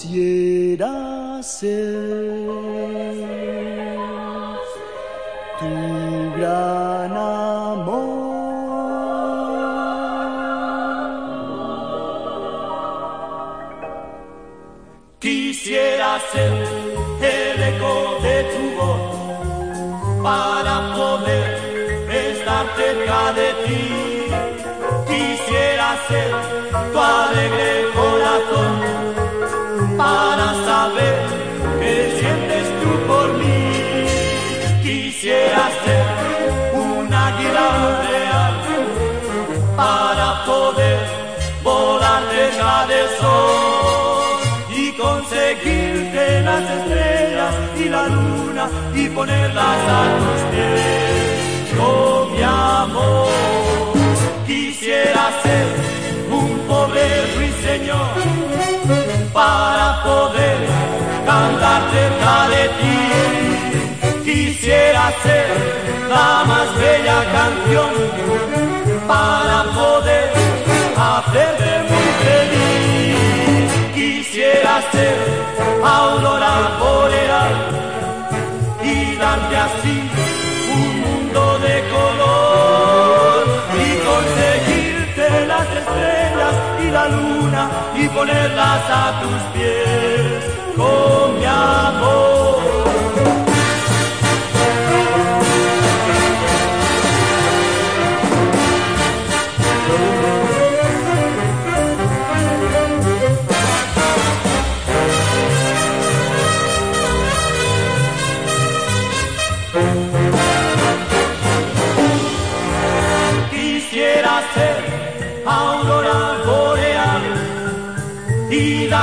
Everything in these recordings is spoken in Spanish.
Quisiera ser tu gran amor. Quisiera ser el eco de tu voz para poder estar cerca de ti. Quisiera ser tu alegre las estrellas y la luna y ponerlas a tus pies. Oh mi amor, quisiera ser un pobre ruiseñor para poder cantar cerca de ti. Quisiera ser la más bella canción para poder hacerte muy feliz. Quisiera ser aurora boreal y darte así un mundo de color y conseguirte las estrellas y la luna y ponerlas a tus pies con mi amor.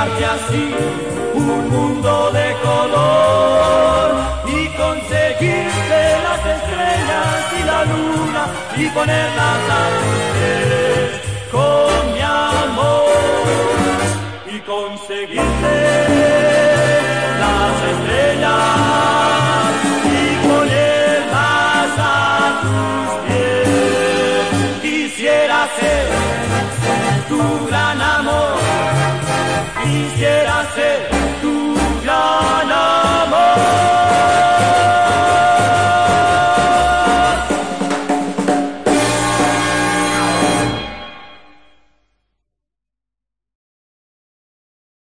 Darte así un mundo de color y conseguirte las estrellas y la luna y ponerlas a con mi amor y conseguirte Yeah.